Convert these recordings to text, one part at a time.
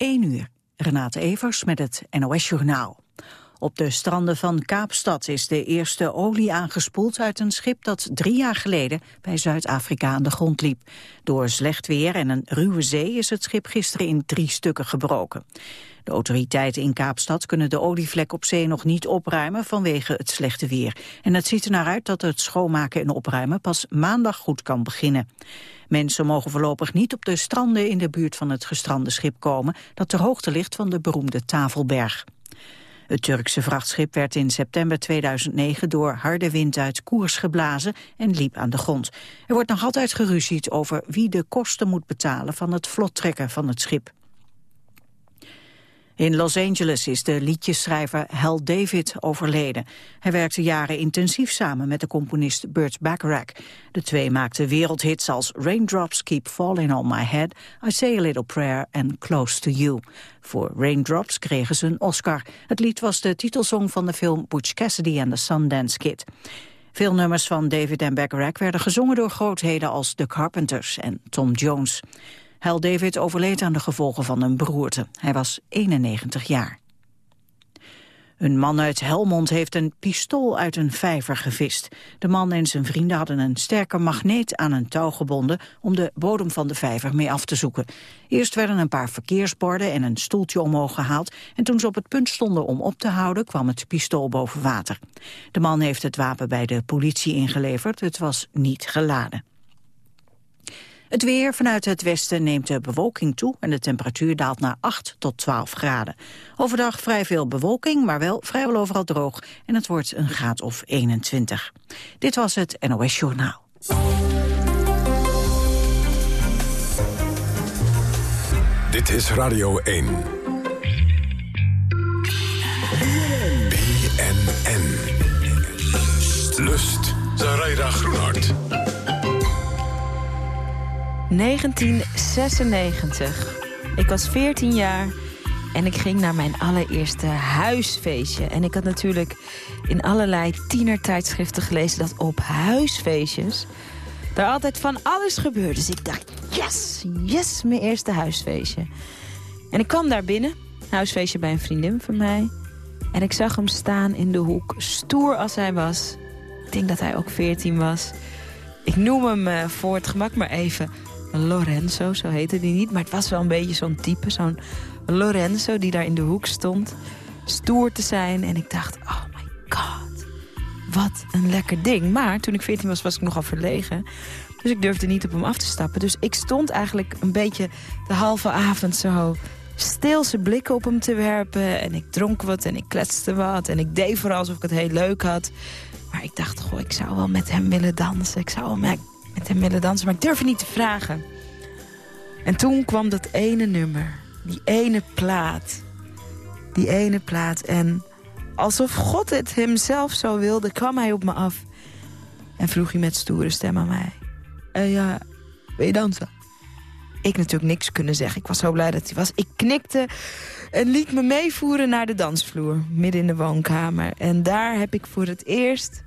1 uur. Renate Evers met het NOS Journaal. Op de stranden van Kaapstad is de eerste olie aangespoeld uit een schip dat drie jaar geleden bij Zuid-Afrika aan de grond liep. Door slecht weer en een ruwe zee is het schip gisteren in drie stukken gebroken. De autoriteiten in Kaapstad kunnen de olievlek op zee nog niet opruimen vanwege het slechte weer. En het ziet er naar uit dat het schoonmaken en opruimen pas maandag goed kan beginnen. Mensen mogen voorlopig niet op de stranden in de buurt van het gestrande schip komen dat ter hoogte ligt van de beroemde Tafelberg. Het Turkse vrachtschip werd in september 2009 door harde wind uit koers geblazen en liep aan de grond. Er wordt nog altijd geruzied over wie de kosten moet betalen van het vlottrekken van het schip. In Los Angeles is de liedjeschrijver Hal David overleden. Hij werkte jaren intensief samen met de componist Burt Bacharach. De twee maakten wereldhits als Raindrops Keep Falling on My Head, I Say a Little Prayer en Close to You. Voor Raindrops kregen ze een Oscar. Het lied was de titelsong van de film Butch Cassidy and the Sundance Kid. Veel nummers van David en Bacharach werden gezongen door grootheden als The Carpenters en Tom Jones. Hal David overleed aan de gevolgen van een beroerte. Hij was 91 jaar. Een man uit Helmond heeft een pistool uit een vijver gevist. De man en zijn vrienden hadden een sterke magneet aan een touw gebonden... om de bodem van de vijver mee af te zoeken. Eerst werden een paar verkeersborden en een stoeltje omhoog gehaald... en toen ze op het punt stonden om op te houden... kwam het pistool boven water. De man heeft het wapen bij de politie ingeleverd. Het was niet geladen. Het weer vanuit het westen neemt de bewolking toe en de temperatuur daalt naar 8 tot 12 graden. Overdag vrij veel bewolking, maar wel vrijwel overal droog en het wordt een graad of 21. Dit was het NOS Journaal. Dit is Radio 1. BNN. Lust. Zaraida Groenhart. 1996. Ik was 14 jaar en ik ging naar mijn allereerste huisfeestje. En ik had natuurlijk in allerlei tienertijdschriften gelezen... dat op huisfeestjes daar altijd van alles gebeurde. Dus ik dacht, yes, yes, mijn eerste huisfeestje. En ik kwam daar binnen, huisfeestje bij een vriendin van mij... En ik zag hem staan in de hoek, stoer als hij was. Ik denk dat hij ook 14 was. Ik noem hem uh, voor het gemak maar even Lorenzo, zo heette die niet. Maar het was wel een beetje zo'n type, zo'n Lorenzo die daar in de hoek stond. Stoer te zijn. En ik dacht, oh my god, wat een lekker ding. Maar toen ik 14 was, was ik nogal verlegen. Dus ik durfde niet op hem af te stappen. Dus ik stond eigenlijk een beetje de halve avond zo stil blikken op hem te werpen. En ik dronk wat en ik kletste wat. En ik deed vooral alsof ik het heel leuk had. Maar ik dacht, goh, ik zou wel met hem willen dansen. Ik zou wel met met hem willen dansen, maar ik durfde niet te vragen. En toen kwam dat ene nummer, die ene plaat. Die ene plaat. En alsof God het hemzelf zo wilde, kwam hij op me af. En vroeg hij met stoere stem aan mij. Uh, ja, wil je dansen? Ik natuurlijk niks kunnen zeggen. Ik was zo blij dat hij was. Ik knikte en liet me meevoeren naar de dansvloer. Midden in de woonkamer. En daar heb ik voor het eerst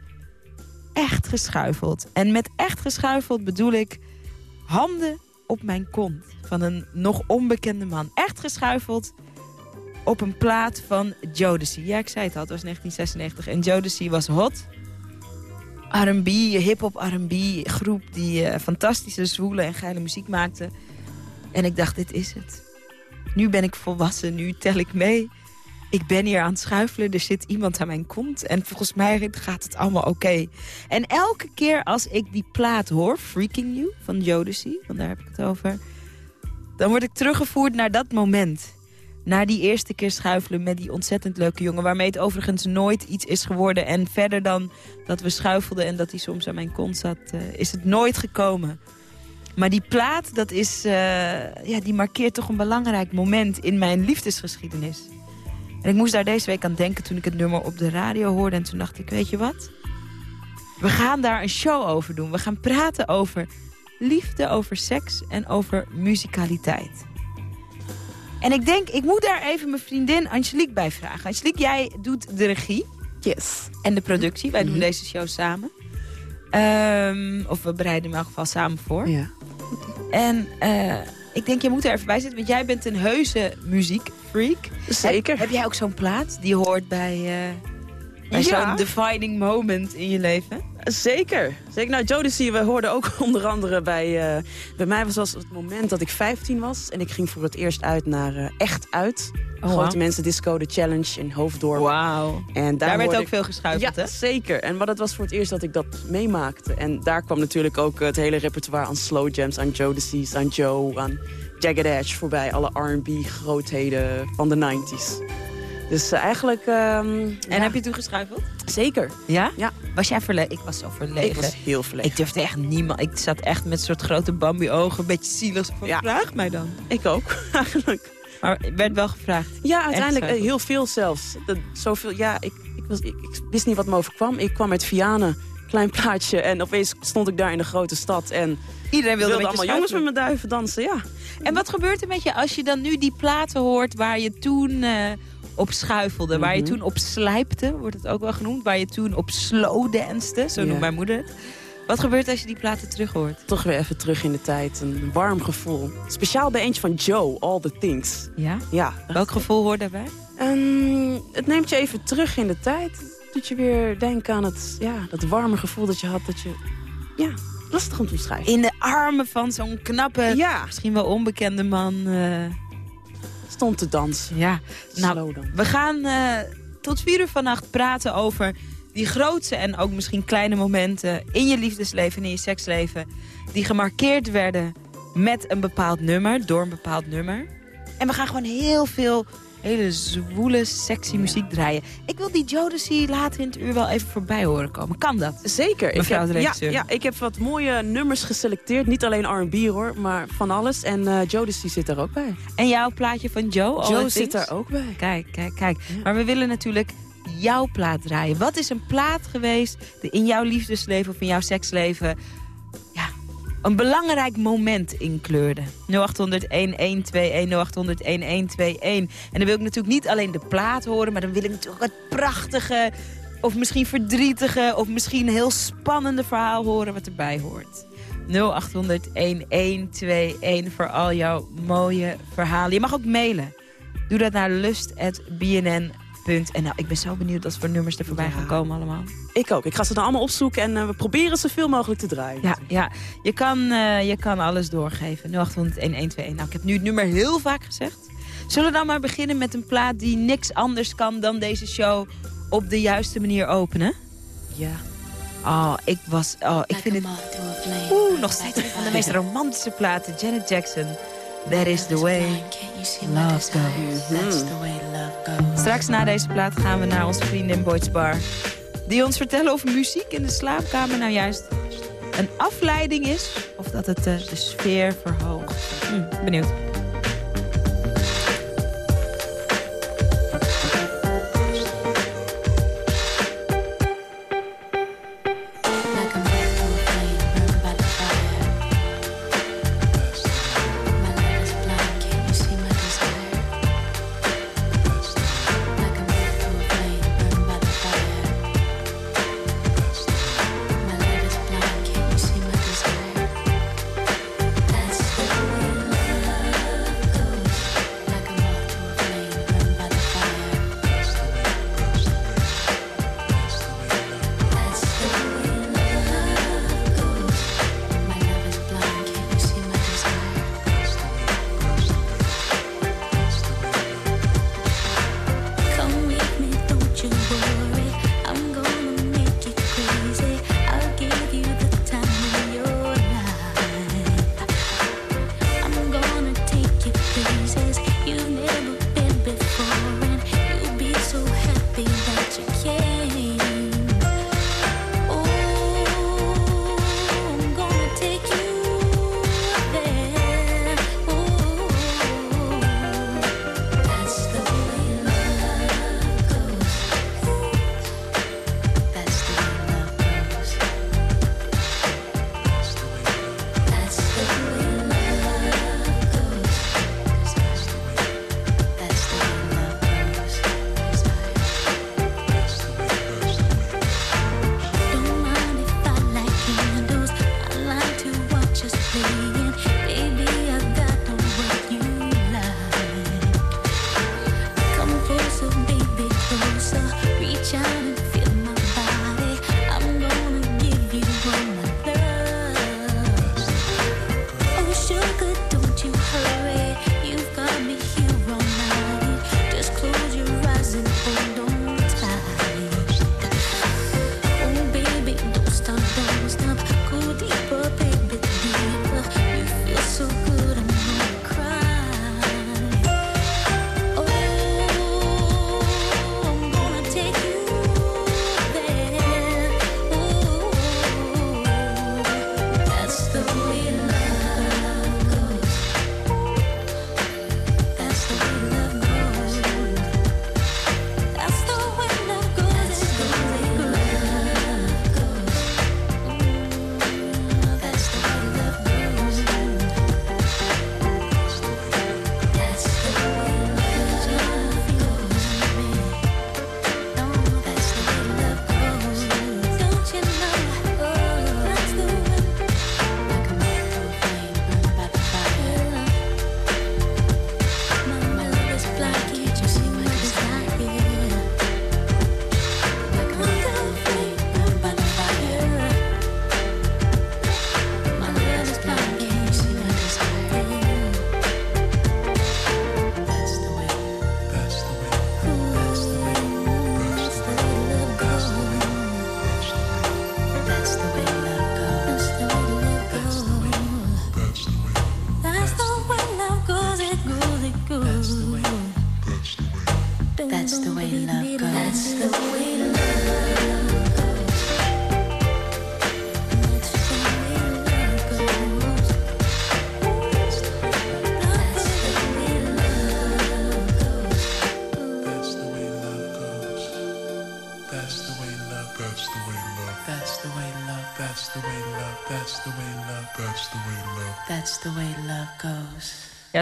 echt geschuifeld. En met echt geschuifeld bedoel ik handen op mijn kont van een nog onbekende man. Echt geschuifeld op een plaat van Jodeci. Ja, ik zei het al, het was 1996 en Jodeci was hot. R&B, hip-hop R&B groep die uh, fantastische, zwoele en geile muziek maakte. En ik dacht, dit is het. Nu ben ik volwassen, nu tel ik mee ik ben hier aan het schuifelen, er zit iemand aan mijn kont... en volgens mij gaat het allemaal oké. En elke keer als ik die plaat hoor, Freaking You, van Jodeci... want daar heb ik het over... dan word ik teruggevoerd naar dat moment. Naar die eerste keer schuifelen met die ontzettend leuke jongen... waarmee het overigens nooit iets is geworden. En verder dan dat we schuifelden en dat hij soms aan mijn kont zat... Uh, is het nooit gekomen. Maar die plaat, dat is, uh, ja, die markeert toch een belangrijk moment in mijn liefdesgeschiedenis. En ik moest daar deze week aan denken toen ik het nummer op de radio hoorde. En toen dacht ik, weet je wat? We gaan daar een show over doen. We gaan praten over liefde, over seks en over muzikaliteit. En ik denk, ik moet daar even mijn vriendin Angelique bij vragen. Angelique, jij doet de regie. Yes. En de productie. Wij doen mhm. deze show samen. Um, of we bereiden hem in elk geval samen voor. Ja. En uh, ik denk, je moet er even bij zitten, want jij bent een heuse muziekfreak. Zeker. Heb, heb jij ook zo'n plaat die hoort bij, uh, bij Ja. zo'n defining moment in je leven? Zeker. Zeker. Nou, Jodeci, we hoorden ook onder andere bij... eh, bij mij was het het moment dat ik 15 was. En ik ging voor het eerst uit naar eh, Echt Uit. Oh, Grote. Mensen Disco, de Challenge in Hoofddorp. Wauw. En daar, Daar werd ook ik- veel geschuifeld, Ja, hè? zeker. En maar dat was voor het eerst dat ik dat meemaakte. En daar kwam natuurlijk ook het hele repertoire aan slow jams, aan Jodeci's, aan Joe, aan Jagged Edge voorbij. Alle R&B grootheden van de 90s. Dus eigenlijk... ehm, En ja, heb je toen geschuifeld? Zeker. Ja? Ja. Was jij verlegen? Ik was zo verlegen. Ik was heel verlegen. Ik durfde echt niemand. Ik zat echt met een soort grote Bambi-ogen, een beetje zielig. Van, Ja. Vraag mij dan. Ik ook, eigenlijk. Maar werd wel gevraagd. Ja, uiteindelijk eh, heel veel zelfs. Dat, zoveel, ja, ik, ik, was, ik, ik wist niet wat me overkwam. Ik kwam uit Vianen, klein plaatje. En opeens stond ik daar in de grote stad. En Iedereen wilde, met je allemaal jongens met mijn duiven dansen, ja. En wat gebeurt er met je als je dan nu die platen hoort waar je toen eh, op schuifelde? Waar je Mhm. toen op slijpte, wordt het ook wel genoemd. Waar je toen op slow danste, zo noemt mijn moeder het. Wat gebeurt als je die platen terug hoort? Toch weer even terug in de tijd. Een warm gevoel. Speciaal bij eentje van Joe, All the Things. Ja? Ja. Welk gevoel hoort daarbij? Ehm, het neemt je even terug in de tijd. Doet je weer denken aan het, ja, dat warme gevoel dat je had. Dat je, ja, lastig om te beschrijven. In de armen van zo'n knappe, Ja, misschien wel onbekende man. eh, stond te dansen. ja, nou. We gaan eh, tot vier uur vannacht praten over die grootste en ook misschien kleine momenten in je liefdesleven en in je seksleven. Die gemarkeerd werden met een bepaald nummer, door een bepaald nummer. En we gaan gewoon heel veel hele zwoele, sexy muziek draaien. Ik wil die Jodeci later in het uur wel even voorbij horen komen. Kan dat? Zeker. Ik Mevrouw heb, de ja, ja, ik heb wat mooie nummers geselecteerd. Niet alleen R&B hoor, maar van alles. En eh Jodeci zit er ook bij. En jouw plaatje van Joe? Joe zit er ook bij. Kijk, kijk, kijk. Maar we willen natuurlijk jouw plaat draaien. Wat is een plaat geweest die in jouw liefdesleven of in jouw seksleven... Een belangrijk moment inkleurde? 0800-1121, 0800-1121. En dan wil ik natuurlijk niet alleen de plaat horen... maar dan wil ik natuurlijk het prachtige of misschien verdrietige... of misschien heel spannende verhaal horen wat erbij hoort. 0800-1121 voor al jouw mooie verhalen. Je mag ook mailen. Doe dat naar lust.bnn.nl. Ik ben zo benieuwd wat voor nummers er voorbij Ja. gaan komen allemaal. Ik ook. Ik ga ze dan allemaal opzoeken en eh, we proberen zoveel mogelijk te draaien. Ja, ja. Je, kan, eh, je kan alles doorgeven. 0800-1121. Nou, ik heb nu het nummer heel vaak gezegd. Zullen we dan maar beginnen met een plaat die niks anders kan dan deze show op de juiste manier openen? Ja. Oh, ik was... Oh, ik vind het... Oeh, nog steeds een van de meest romantische platen. Janet Jackson. That is the way love goes. Straks na deze plaat gaan we naar onze vriendin Boyd's Bar. Die ons vertellen of muziek in de slaapkamer nou juist een afleiding is. Of dat het eh, de sfeer verhoogt. Hm, benieuwd.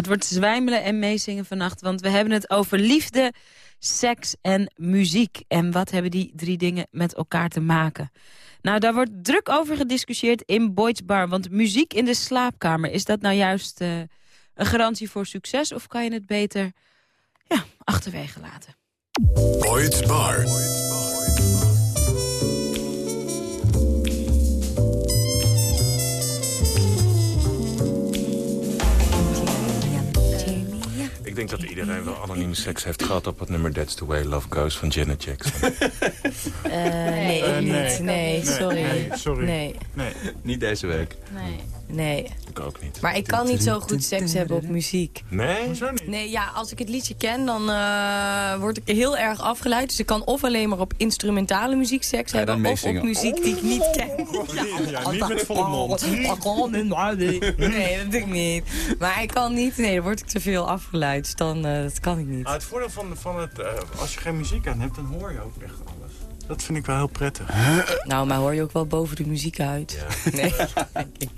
Het wordt zwijmelen en meezingen vannacht, want we hebben het over liefde, seks en muziek. En wat hebben die drie dingen met elkaar te maken? Nou, daar wordt druk over gediscussieerd in Boyd's Bar. Want muziek in de slaapkamer, is dat nou juist eh, een garantie voor succes... of kan je het beter ja, achterwege laten? Boyd's Bar. Ik denk dat iedereen wel anonieme seks heeft gehad op het nummer That's the Way Love Goes van Janet Jackson. nee, ik niet. nee. Nee, sorry. nee, sorry. Nee, Nee. Niet deze week. nee. Nee. Ik ook niet. Maar ik kan niet zo goed seks hebben op muziek. Nee? Hoezo niet? Nee, ja, als ik het liedje ken, dan eh, word ik heel erg afgeleid. Dus ik kan of alleen maar op instrumentale muziek seks hebben... of op muziek die ik niet ken. Ja, niet met volle mond. Nee, dat doe ik niet. Maar ik kan niet... Nee, dan word ik te veel afgeleid. Dus dan, eh, dat kan ik niet. Ah, het voordeel van, van het, eh, als je geen muziek aan hebt, dan hoor je ook echt alles. Dat vind ik wel heel prettig. Nou, maar hoor je ook wel boven de muziek uit. Nee, denk ik.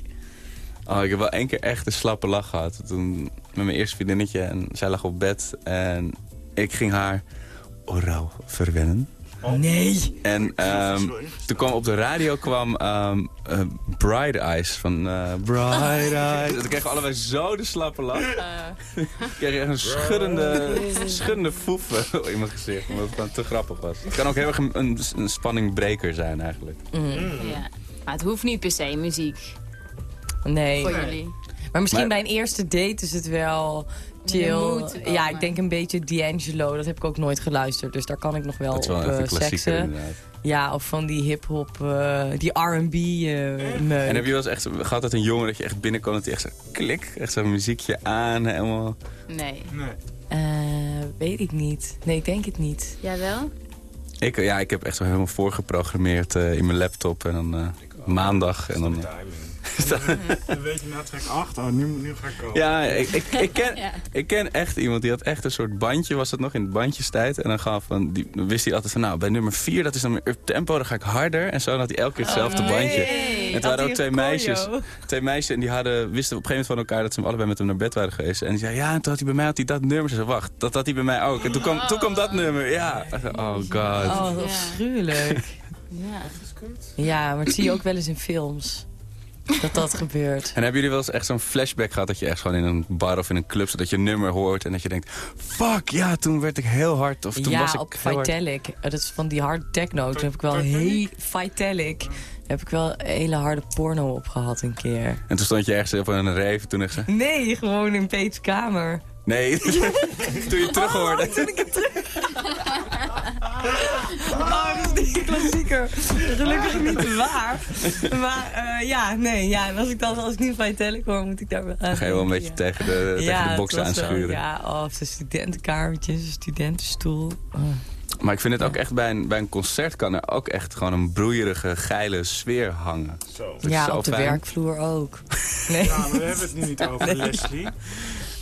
Oh, ik heb wel één keer echt een slappe lach gehad. Toen met mijn eerste vriendinnetje en zij lag op bed en ik ging haar oraal verwennen. Nee. En ehm, toen kwam op de radio kwam ehm eh, Bright Eyes van eh, Bright Eyes. Toen kregen we allebei zo de slappe lach. Toen kreeg je echt een schuddende, schuddende foef eh, in mijn gezicht. Omdat het gewoon te grappig was. Het kan ook heel erg een, een, een spanningbreker zijn eigenlijk. Ja. Maar het hoeft niet per se muziek Nee. voor jullie. Maar misschien Maar- bij een eerste date is het wel chill. Ja, ik denk een beetje D'Angelo. Dat heb ik ook nooit geluisterd. Dus daar kan ik nog wel Dat is wel op eh, seksen. inderdaad. Ja, of van die hip-hop, eh, die RB eh meuk. En heb je wel eens echt gehad dat een jongen dat je echt binnenkwam dat hij echt zo klik, echt zo'n muziekje aan, helemaal... Nee. Eh, weet ik niet. Nee, ik denk het niet. Jawel? Ik, ja, ik heb echt zo helemaal voorgeprogrammeerd eh, in mijn laptop en dan eh, maandag en dan... eh, Dan weet je na track 8, oh, nu, nu ga ik komen. ja, ik, ik, ik, ken, Ja. ik ken echt iemand die had echt een soort bandje, was het nog in het bandjestijd. En dan, gaf van, die, dan wist hij altijd van, nou, bij nummer 4, dat is dan meer tempo, dan ga ik harder. En zo had hij elke keer hetzelfde bandje. En het waren ook twee meisjes. Twee meisjes en die hadden, wisten op een gegeven moment van elkaar dat ze hem allebei met hem naar bed waren geweest. En die zei, ja, en toen had hij bij mij had hij dat nummer. Ze zei, wacht, dat had hij bij mij ook. En toen kwam, toen kwam dat nummer, ja. Oh god. Oh, wat afschuwelijk. Ja. Ja, maar dat zie je ook wel eens in films. Dat dat gebeurt. En hebben jullie wel eens echt zo'n flashback gehad dat je echt gewoon in een bar of in een club zit, dat je een nummer hoort en dat je denkt, fuck, ja, toen werd ik heel hard. Of toen ja, was ik op hard. Vitalik. Eh, Dat is van die hard techno. Toen heb ik wel heel... Vitalik. Heb ik wel een hele harde porno op gehad een keer. En toen stond je ergens op een rave toen echt zo, Nee, gewoon in Peets kamer. nee, toen je terug hoorde. Oh, dat is die klassieker. Gelukkig niet waar. Maar eh, ja, nee. Ja, als ik dan als ik nu Vitalik hoor, moet ik daar wel aan Ga je wel een beetje tegen de, tegen de wel- aanschuren. Ja, oh, of de studentenkamertjes, een studentenstoel. Oh. Maar ik vind het ook echt bij een, bij een concert kan er ook echt gewoon een broeierige, geile sfeer hangen. Zo. Dat is Ja, zo op de werkvloer ook. Nee. Ja, maar we hebben het nu niet over Leslie.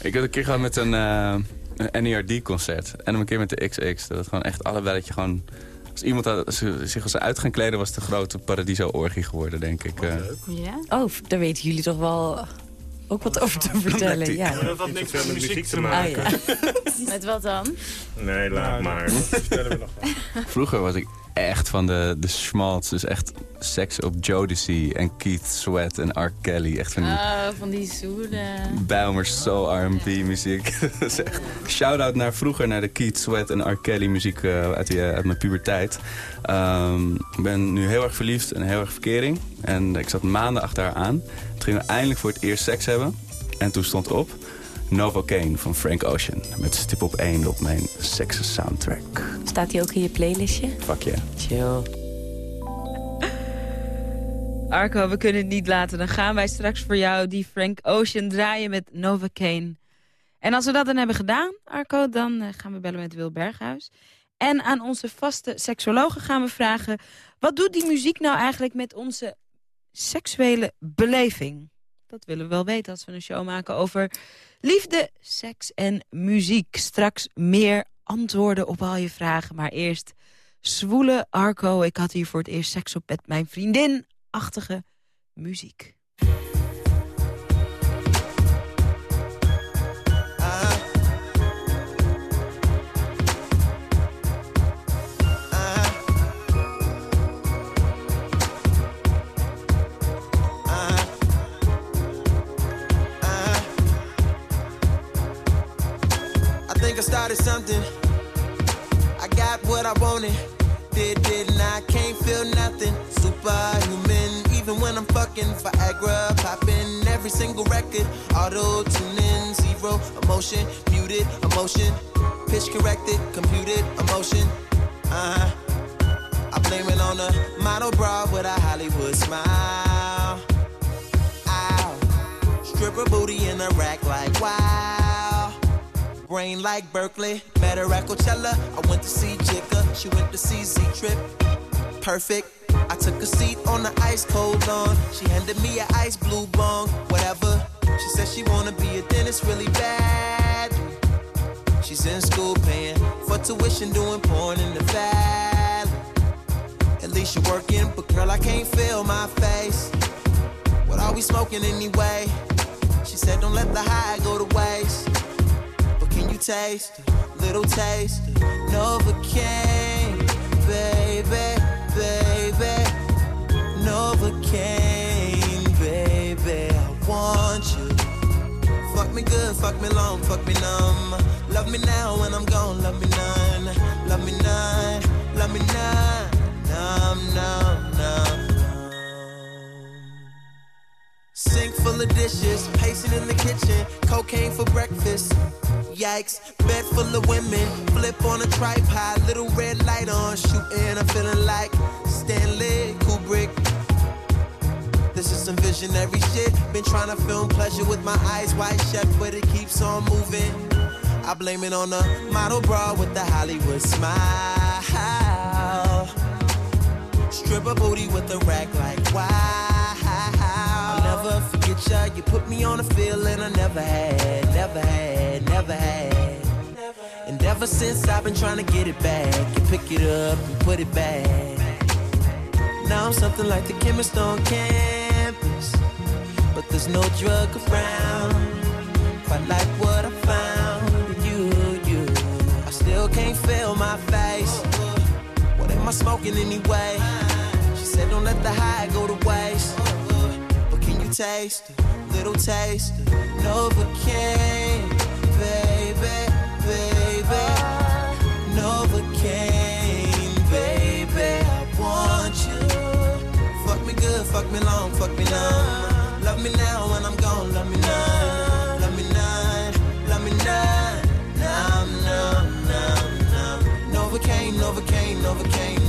Ik heb een keer gehad met een, eh een NERD-concert. En een keer met de XX. Dat het gewoon echt allebei dat je gewoon... Als iemand had, zich was uit gaan kleden, was het een grote paradiso-orgie geworden, denk ik. eh. Ja? Oh, daar weten jullie toch wel ook wat over te vertellen. die- Ja. Maar dat had niks met muziek te Ah, maken. ja. Met wat dan? Nee, laat maar. Dat vertellen we nog wel. Vroeger was ik echt van de, de schmaltz. Dus echt seks op Jodeci en Keith Sweat en R. Kelly. Echt van die Oh, van die zoele... Bijlmers soul R&B muziek. Dat is echt- Shout-out naar vroeger, naar de Keith Sweat en R. Kelly muziek eh, uit, die, eh, uit mijn puberteit. Ehm, ik ben nu heel erg verliefd en heel erg verkering. En ik zat maanden achter haar aan. Toen gingen we eindelijk voor het eerst seks hebben. En toen stond op Novocaine van Frank Ocean. Met stip op 1 op mijn sekse soundtrack. Staat die ook in je playlistje? Fuck yeah. Chill. Arco, we kunnen het niet laten. Dan gaan wij straks voor jou die Frank Ocean draaien met Novocaine. En als we dat dan hebben gedaan, Arco, dan eh, gaan we bellen met Wil Berghuis. En aan onze vaste seksologen gaan we vragen... wat doet die muziek nou eigenlijk met onze seksuele beleving? Dat willen we wel weten als we een show maken over liefde, seks en muziek. Straks meer antwoorden op al je vragen, maar eerst... Zwoele Arco, ik had hier voor het eerst seks op met mijn vriendin-achtige muziek. Started something. I got what I wanted. Did, did, and I can't feel nothing. Superhuman, even when I'm fucking Viagra. Popping every single record. Auto tuning, zero emotion. Muted emotion. Pitch corrected, computed emotion. Uh huh. I blame it on a model bra with a Hollywood smile. Ow. Stripper booty in a rack like wow. Brain like Berkeley, met her at Coachella. I went to see Jigga, she went to see Z Trip. Perfect. I took a seat on the ice cold lawn. She handed me a ice blue bong, whatever. She said she wanna be a dentist really bad. She's in school paying for tuition, doing porn in the valley. At least you're working, but girl, I can't feel my face. What are we smoking anyway? She said, Don't let the high go to waste. Taste little taste Novocaine, baby, baby, Novocaine, baby. I want you. Fuck me good, fuck me long, fuck me numb. Love me now when I'm gone, love me none, Of dishes, pacing in the kitchen, cocaine for breakfast. Yikes, bed full of women, flip on a tripod, little red light on, shooting. I'm feeling like Stanley Kubrick. This is some visionary shit. Been trying to film pleasure with my eyes wide shut, but it keeps on moving. I blame it on the model bra with the Hollywood smile. Stripper booty with the rack like wow. You put me on a feeling I never had, never had, never had. And ever since I've been trying to get it back and pick it up and put it back. Now I'm something like the chemist on campus, but there's no drug around. Quite like what I found in you, you. I still can't feel my face. What am I smoking anyway? She said, Don't let the high go to waste. Taste little taste of Novocaine, baby, baby, Novocaine, baby. I want you. Fuck me good, fuck me long, fuck me numb. Love me now when I'm gone, love me none, love me none, love me. Numb, numb, numb, numb. Novocaine, Novocaine, Novocaine, Novocaine,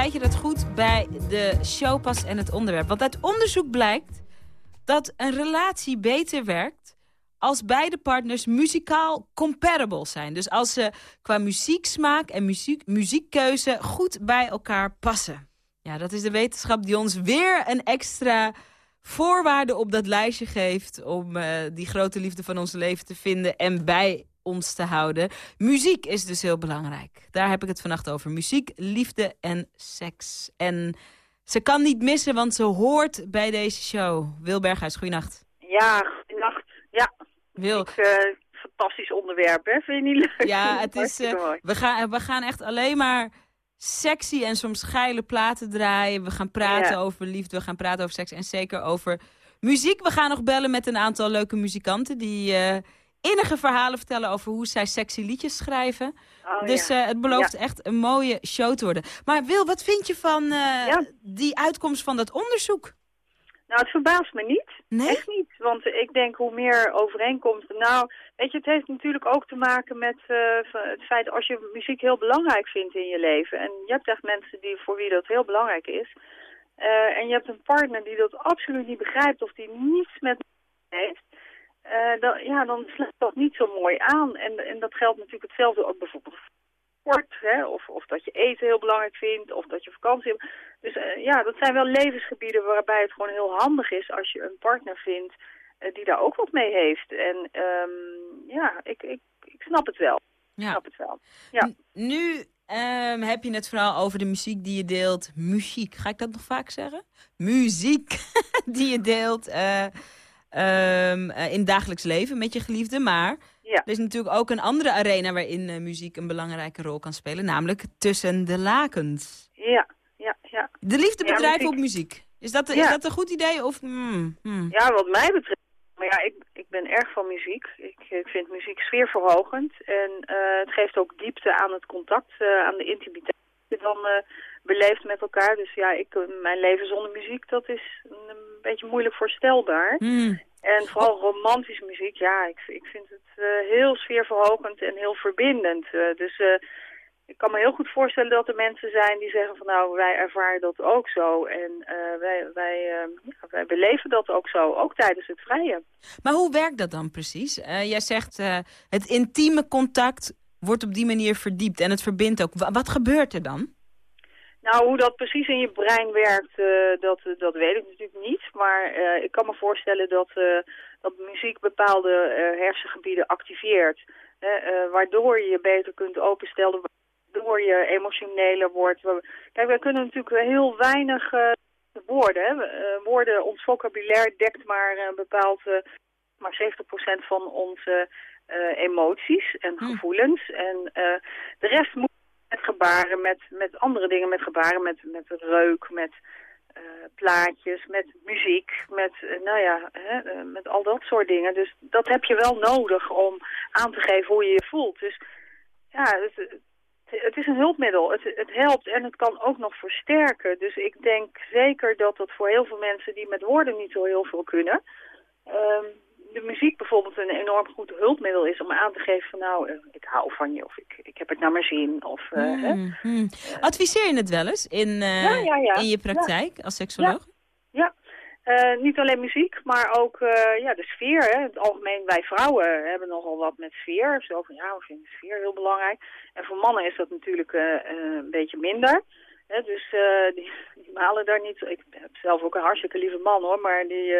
Een feitje dat goed bij de show past en het onderwerp. Want uit onderzoek blijkt dat een relatie beter werkt als beide partners muzikaal comparable zijn. Dus als ze qua muzieksmaak en muziek, muziekkeuze goed bij elkaar passen. Ja, dat is de wetenschap die ons weer een extra voorwaarde op dat lijstje geeft... om eh, die grote liefde van ons leven te vinden en bij ons te houden. Muziek is dus heel belangrijk. Daar heb ik het vannacht over. Muziek, liefde en seks. En ze kan niet missen, want ze hoort bij deze show. Wil Berghuis, goeienacht. Ja, goedenacht. Ja, Wil, ik, eh, fantastisch onderwerp, hè? Vind je niet leuk? ja, het is, mooi. we, gaan, we gaan echt alleen maar sexy en soms geile platen draaien. We gaan praten Ja. over liefde, we gaan praten over seks en zeker over muziek. We gaan nog bellen met een aantal leuke muzikanten die eh, innige verhalen vertellen over hoe zij sexy liedjes schrijven. Oh, dus ja. eh, het belooft Ja. echt een mooie show te worden. Maar Wil, wat vind je van eh, Ja. die uitkomst van dat onderzoek? Nou, het verbaast me niet. Nee? Echt niet. Want eh, ik denk hoe meer overeenkomsten... Nou, weet je, het heeft natuurlijk ook te maken met het feit... als je muziek heel belangrijk vindt in je leven... en je hebt echt mensen die, voor wie dat heel belangrijk is... en je hebt een partner die dat absoluut niet begrijpt... of die niets met heeft... eh, dan, ja, dan sluit dat niet zo mooi aan. En, en dat geldt natuurlijk hetzelfde ook bijvoorbeeld voor sport, hè? Of, of dat je eten heel belangrijk vindt, of dat je vakantie hebt. Dus eh, ja, dat zijn wel levensgebieden waarbij het gewoon heel handig is als je een partner vindt eh, die daar ook wat mee heeft. En ehm, ja, ik, ik, ik snap het wel. Ik snap het wel. Ja. Nu ehm, heb je het vooral over de muziek die je deelt. Muziek, ga ik dat nog vaak zeggen? Muziek die je deelt ehm, eh, in het dagelijks leven met je geliefde. Maar Ja. er is natuurlijk ook een andere arena waarin eh, muziek een belangrijke rol kan spelen. Namelijk tussen de lakens. Ja, ja, ja. De liefde bedrijven muziek. op muziek. Is dat, is dat een goed idee? Of, hmm, hmm. Ja, wat mij betreft. Maar ja, ik, ik ben erg van muziek. Ik, ik vind muziek sfeerverhogend. En eh, het geeft ook diepte aan het contact, aan de intimiteit die je dan beleeft met elkaar. Dus ja, ik, mijn leven zonder muziek, dat is een, beetje moeilijk voorstelbaar. Hmm. En vooral romantische muziek, ja, ik, ik vind het eh, heel sfeerverhogend en heel verbindend. Eh, dus eh, ik kan me heel goed voorstellen dat er mensen zijn die zeggen van nou, wij ervaren dat ook zo. En wij, wij, ja, wij beleven dat ook zo, ook tijdens het vrije. Maar hoe werkt dat dan precies? Jij zegt het intieme contact wordt op die manier verdiept en het verbindt ook. Wa- wat gebeurt er dan? Nou, hoe dat precies in je brein werkt, eh, dat, dat weet ik natuurlijk niet. Maar eh, ik kan me voorstellen dat, eh, dat muziek bepaalde eh, hersengebieden activeert. hè, eh, waardoor je je beter kunt openstellen, waardoor je emotioneler wordt. Kijk, wij kunnen natuurlijk heel weinig eh, woorden. Hè. Eh, woorden, ons vocabulaire dekt maar een bepaald, eh, maar 70% van onze eh, emoties en gevoelens. En eh, de rest moet met gebaren, met, met andere dingen, met gebaren, met, met reuk, met eh, plaatjes, met muziek, met, eh, nou ja, hè, eh, met al dat soort dingen. Dus dat heb je wel nodig om aan te geven hoe je je voelt. Dus ja, het, het, het is een hulpmiddel. Het, het helpt en het kan ook nog versterken. Dus ik denk zeker dat dat voor heel veel mensen die met woorden niet zo heel veel kunnen... ehm, de muziek bijvoorbeeld een enorm goed hulpmiddel is om aan te geven van nou, eh, ik hou van je of ik, ik heb het naar mijn zin. Of, eh. Hmm, hmm. Adviseer je het wel eens in, eh, Ja, ja, ja. in je praktijk als seksoloog? Ja, Eh, niet alleen muziek, maar ook eh, ja, de sfeer. Hè. In het algemeen, wij vrouwen hebben nogal wat met sfeer. Zo van, ja, we vinden de sfeer heel belangrijk. En voor mannen is dat natuurlijk eh, eh, een beetje minder. Hè, dus eh, die, die malen daar niet... Ik heb zelf ook een hartstikke lieve man, hoor. Maar die...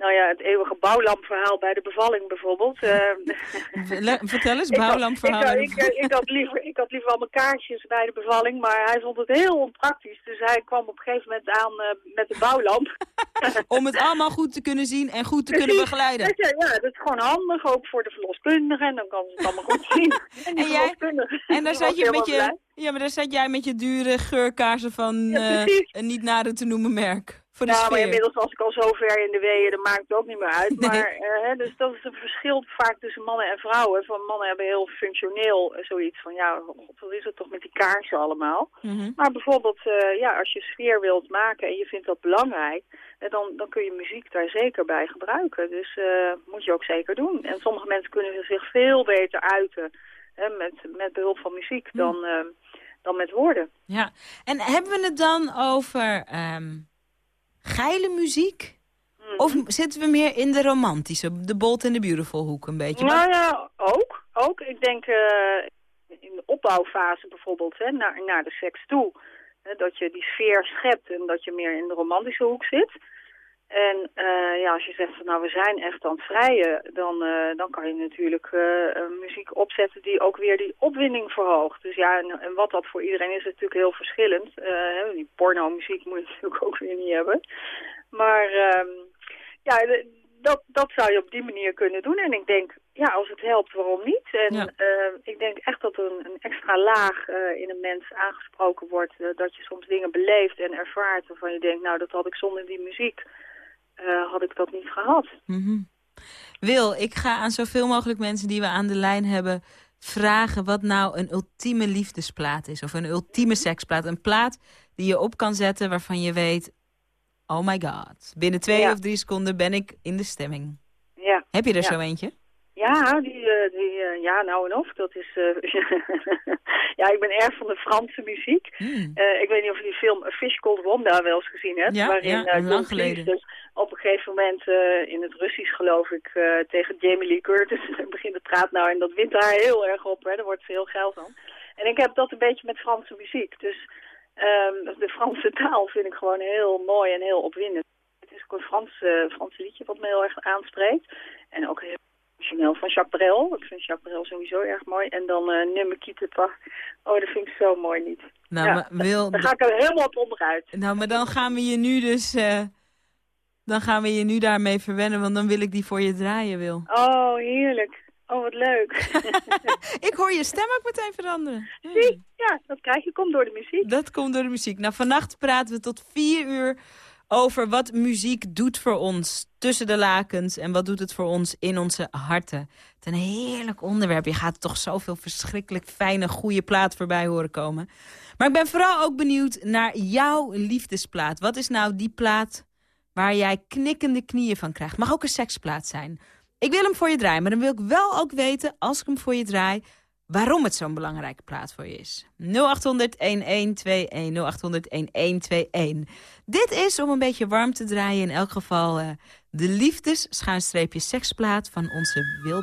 eh, nou ja, het eeuwige bouwlampverhaal bij de bevalling bijvoorbeeld. eh, Vertel eens, bouwlampverhaal. Ik, ik, ik, ik had liever, ik had liever allemaal kaarsjes bij de bevalling, maar hij vond het heel onpraktisch. Dus hij kwam op een gegeven moment aan eh, met de bouwlamp. Om het allemaal goed te kunnen zien en goed te kunnen begeleiden. Zei, ja, dat is gewoon handig, ook voor de verloskundige. En dan kan ze het allemaal goed zien. En, jij- En daar zat je met je, ja, maar daar zat jij met je dure geurkaarsen van Ja, eh, een niet nader te noemen merk. Voor de nou, maar inmiddels was ik al zo ver in de weeën, dat maakt het ook niet meer uit. Nee. Maar, eh, dus dat is een verschil vaak tussen mannen en vrouwen. Van mannen hebben heel functioneel eh, zoiets van, ja, god, wat is het toch met die kaarsen allemaal. Mhm. Maar bijvoorbeeld, eh, ja, als je sfeer wilt maken en je vindt dat belangrijk, dan, dan kun je muziek daar zeker bij gebruiken. Dus eh, moet je ook zeker doen. En sommige mensen kunnen zich veel beter uiten hè, met, met behulp van muziek dan, eh, dan met woorden. Ja, en hebben we het dan over ehm, geile muziek? Of zitten we meer in de romantische, de bold and the beautiful hoek een beetje? Nou ja, ook. ook. Ik denk eh, in de opbouwfase bijvoorbeeld, hè, naar, naar de seks toe, hè, dat je die sfeer schept en dat je meer in de romantische hoek zit. En eh, ja, als je zegt van nou we zijn echt aan het vrijen, dan, eh, dan kan je natuurlijk eh, eh, muziek opzetten die ook weer die opwinding verhoogt. Dus ja, en, en wat dat voor iedereen is, is natuurlijk heel verschillend. Hè, die porno-muziek moet je natuurlijk ook weer niet hebben. Maar ehm, ja, dat, dat zou je op die manier kunnen doen. En ik denk, ja, als het helpt, waarom niet? En Ja. ik denk echt dat er een, een extra laag in een mens aangesproken wordt. dat je soms dingen beleeft en ervaart waarvan je denkt, nou, dat had ik zonder die muziek, eh, had ik dat niet gehad. Mhm. Wil, ik ga aan zoveel mogelijk mensen die we aan de lijn hebben vragen wat nou een ultieme liefdesplaat is. Of een ultieme seksplaat. Een plaat die je op kan zetten waarvan je weet, oh my god. Binnen twee Ja. of drie seconden ben ik in de stemming. Ja. Heb je er Ja. zo eentje? Ja, die, eh, die, eh, ja, nou en of. Dat is, eh, ja, ik ben erg van de Franse muziek. Eh, ik weet niet of je die film A Fish Called Wanda wel eens gezien hebt. Ja, waarin ja, lang geleden. Dus op een gegeven moment in het Russisch geloof ik tegen Jamie Lee Curtis begint te praten. Nou, en dat wint haar heel erg op. Hè. Daar wordt ze heel geil van. En ik heb dat een beetje met Franse muziek. Dus ehm, de Franse taal vind ik gewoon heel mooi en heel opwindend. Het is ook een Frans, eh, Frans liedje wat me heel erg aanspreekt. En ook heel emotioneel van Brel. Ik vind Brel sowieso erg mooi. En dan eh Nummer Quitte Pas. Oh, dat vind ik zo mooi niet. Nou, Ja, maar Wil, Daar ga ik er helemaal op onderuit. nou, maar dan gaan we je nu dus... eh, dan gaan we je nu daarmee verwennen, want dan wil ik die voor je draaien, Wil. Oh, heerlijk. Oh, wat leuk. ik hoor je stem ook meteen veranderen. Zie, ja, dat krijg je. Komt door de muziek. Dat komt door de muziek. Nou, vannacht praten we tot vier uur over wat muziek doet voor ons tussen de lakens en wat doet het voor ons in onze harten. Het is een heerlijk onderwerp. Je gaat toch zoveel verschrikkelijk fijne, goede plaat voorbij horen komen. Maar ik ben vooral ook benieuwd naar jouw liefdesplaat. Wat is nou die plaat waar jij knikkende knieën van krijgt? Mag ook een seksplaat zijn. Ik wil hem voor je draaien, maar dan wil ik wel ook weten, als ik hem voor je draai, waarom het zo'n belangrijke plaat voor je is. 0800-1121, 0800-1121. Dit is om een beetje warm te draaien in elk geval eh, de liefdes-seksplaat van onze Wil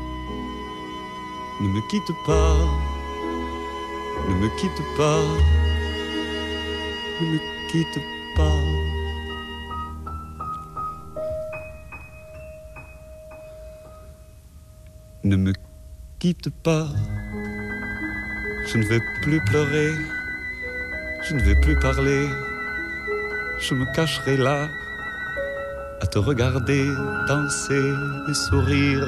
ne me quitte pas, ne me quitte pas, ne me quitte pas. Ne me quitte pas. Je ne vais plus pleurer. Je ne vais plus parler. Je me cacherai là à te regarder danser et sourire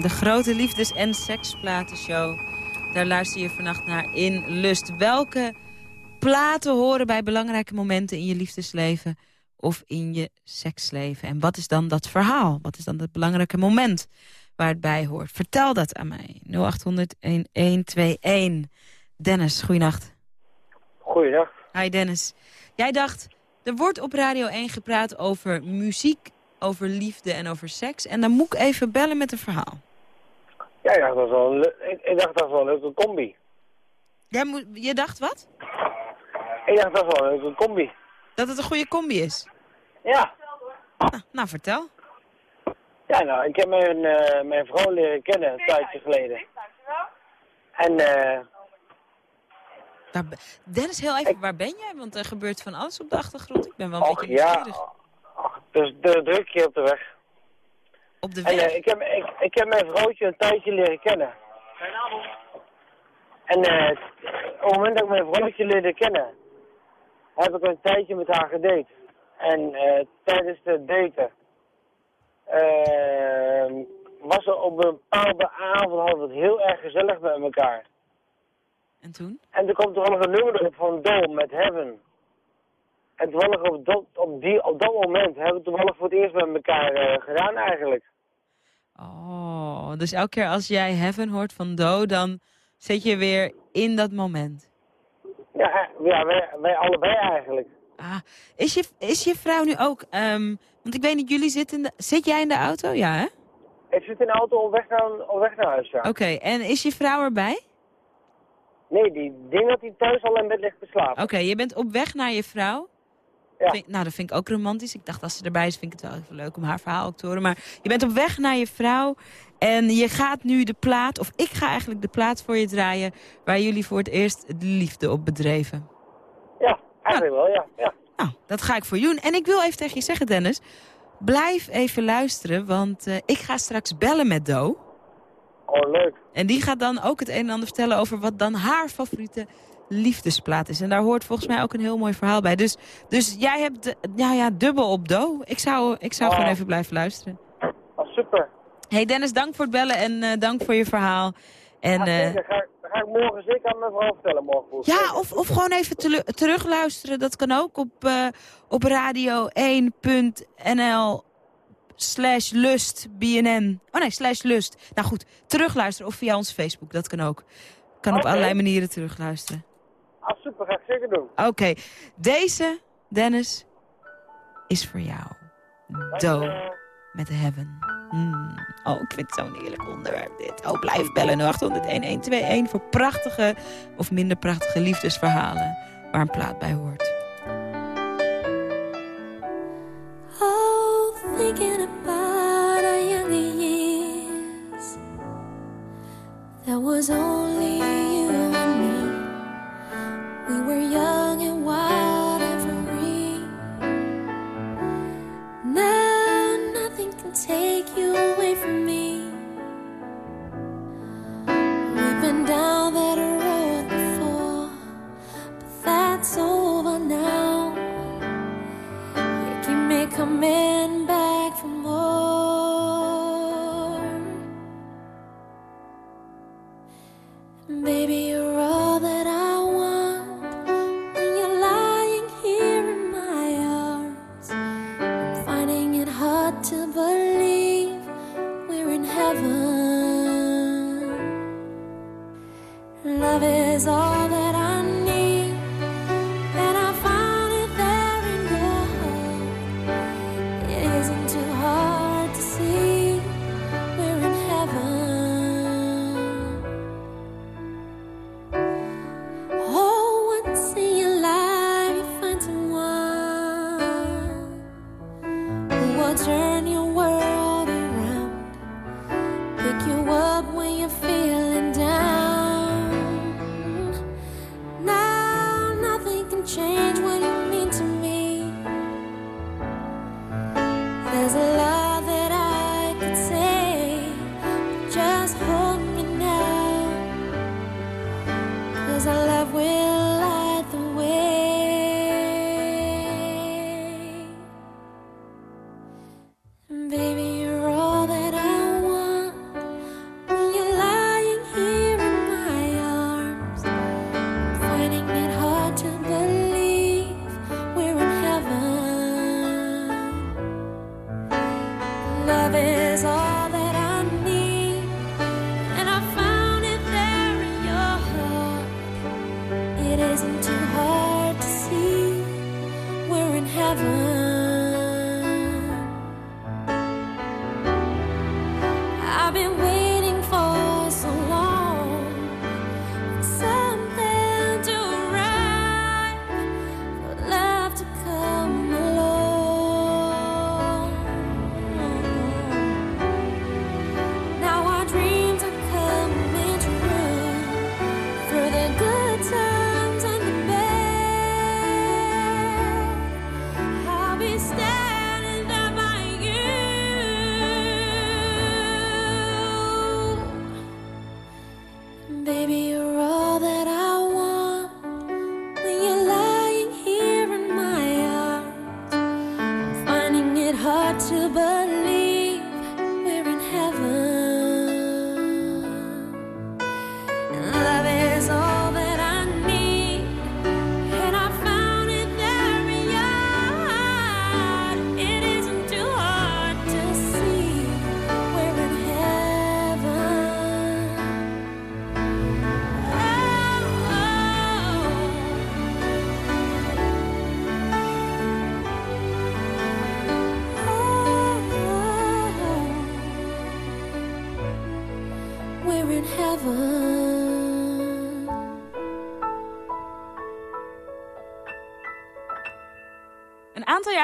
de grote liefdes- en seksplatenshow. Daar luister je vannacht naar in Lust. Welke platen horen bij belangrijke momenten in je liefdesleven of in je seksleven? En wat is dan dat verhaal? Wat is dan dat belangrijke moment waar het bij hoort? Vertel dat aan mij. 0800-1121. Dennis, goeienacht. Goeiedag. Hi Dennis. Jij dacht, er wordt op Radio 1 gepraat over muziek, over liefde en over seks. En dan moet ik even bellen met een verhaal. Ja, ik dacht dat was wel een, ik, ik dacht dat was wel een leuke combi. Jij moet, je dacht wat? Ik dacht dat was wel een leuke combi. Dat het een goede combi is? Ja. Nou, nou vertel. Ja, nou, ik heb mijn, eh, mijn vrouw leren kennen een tijdje geleden. En eh, Waar be- Dennis, heel even, waar ben jij? Want er gebeurt van alles op de achtergrond. Ik ben wel een och beetje ja, nieuwsgierig. dus de druk hier op de weg. Op de weg? eh, ik, heb, ik, ik heb mijn vrouwtje een tijdje leren kennen. En eh, op het moment dat ik mijn vrouwtje leerde kennen, heb ik een tijdje met haar gedate. En eh, tijdens het daten eh, was er op een bepaalde avond hadden we het heel erg gezellig met elkaar. En toen? En er komt toevallig een nummer op van Dol met Heaven. En toevallig op dat, op die, op dat moment hebben we toevallig voor het eerst met elkaar eh, gedaan eigenlijk. Oh, dus elke keer als jij Heaven hoort van Do, dan zit je weer in dat moment. Ja, eh, ja wij, wij allebei eigenlijk. Ah, is je, is je vrouw nu ook... ehm, want ik weet niet, jullie zitten in de... Zit jij in de auto? Ja, hè? Ik zit in de auto op weg naar, op weg naar huis, ja. Oké, en is je vrouw erbij? Nee, die denk dat hij thuis al in bed ligt te slapen. Oké, je bent op weg naar je vrouw. Ja. Vind- nou, dat vind ik ook romantisch. Ik dacht, als ze erbij is, vind ik het wel even leuk om haar verhaal ook te horen. Maar je bent op weg naar je vrouw. En je gaat nu de plaat, of ik ga eigenlijk de plaat voor je draaien... waar jullie voor het eerst de liefde op bedreven. Ja, eigenlijk wel, ja. ja. Nou, dat ga ik voor je doen. En ik wil even tegen je zeggen, Dennis... blijf even luisteren, want eh, ik ga straks bellen met Do. Oh, leuk. En die gaat dan ook het een en ander vertellen over wat dan haar favoriete liefdesplaat is. En daar hoort volgens mij ook een heel mooi verhaal bij. Dus, dus jij hebt de- nou ja, dubbel op Do. Ik zou, ik zou Oh. gewoon even blijven luisteren. Oh, super. Hey Dennis, dank voor het bellen en eh, dank voor je verhaal. En, Ja, eh. Ga, ik- ga ik morgen zeker aan mijn vrouw vertellen morgen ja, of, of gewoon even terugluisteren. Dat kan ook op, eh, op radio1.nl slash lust BNN. Oh nee, slash lust. Nou goed, terugluisteren of via onze Facebook. Dat kan ook. Kan op allerlei manieren terugluisteren. Ah, super. Ga ik zeker doen. Oké, deze, Dennis, is voor jou. Do met Heaven. Hmm. Oh, ik vind het zo'n heerlijk onderwerp dit. Oh, blijf bellen 0800-1121 voor prachtige of minder prachtige liefdesverhalen waar een plaat bij hoort. Oh, thinking about our younger years. coming Baby, you're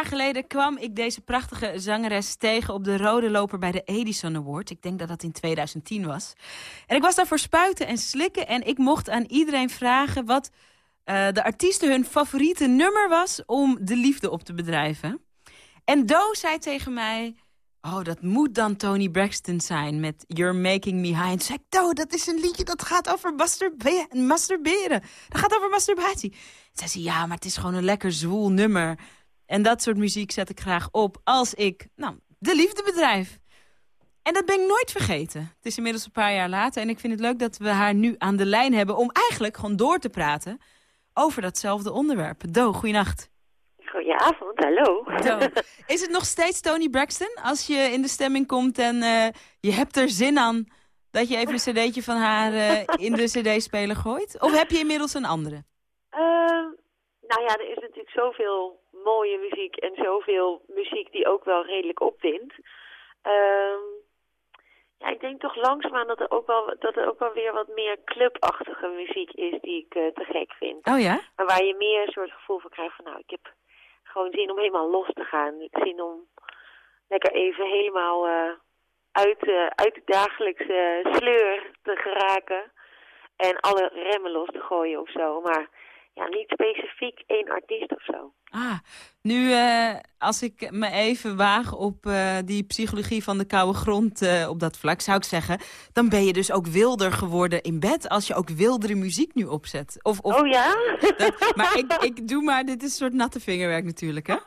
geleden kwam ik deze prachtige zangeres tegen op de rode loper bij de Edison Award. Ik denk dat dat in 2010 was. En ik was daarvoor spuiten en slikken en ik mocht aan iedereen vragen wat eh, de artiesten hun favoriete nummer was om de liefde op te bedrijven. En Do zei tegen mij, oh dat moet dan Tony Braxton zijn met You're Making Me High. En zei dat is een liedje dat gaat over masturbe masturberen. Dat gaat over masturbatie. Zei ze, ja, maar het is gewoon een lekker zwoel nummer. En dat soort muziek zet ik graag op als ik nou, de liefde bedrijf. En dat ben ik nooit vergeten. Het is inmiddels een paar jaar later. En ik vind het leuk dat we haar nu aan de lijn hebben... om eigenlijk gewoon door te praten over datzelfde onderwerp. Do, goeienacht. Goedenavond, hallo. Do. Is het nog steeds Tony Braxton? Als je in de stemming komt en eh, je hebt er zin aan... dat je even een cd'tje van haar eh, in de cd-speler gooit? Of heb je inmiddels een andere? Ehm, nou ja, er is natuurlijk zoveel mooie muziek en zoveel muziek die ook wel redelijk opwint. Ehm, ja, ik denk toch langzaamaan dat er ook wel, dat er ook wel weer wat meer clubachtige muziek is die ik eh, te gek vind. Oh ja? Maar waar je meer een soort gevoel van krijgt van nou, ik heb gewoon zin om helemaal los te gaan. Zin om lekker even helemaal eh, uit, eh, uit de dagelijkse sleur te geraken. En alle remmen los te gooien of zo. Maar ja, niet specifiek één artiest of zo. Ah, nu eh, als ik me even waag op eh, die psychologie van de koude grond eh, op dat vlak, zou ik zeggen, dan ben je dus ook wilder geworden in bed als je ook wildere muziek nu opzet. Of, of, oh ja? Dat, maar ik, ik doe maar, dit is een soort natte vingerwerk natuurlijk, hè?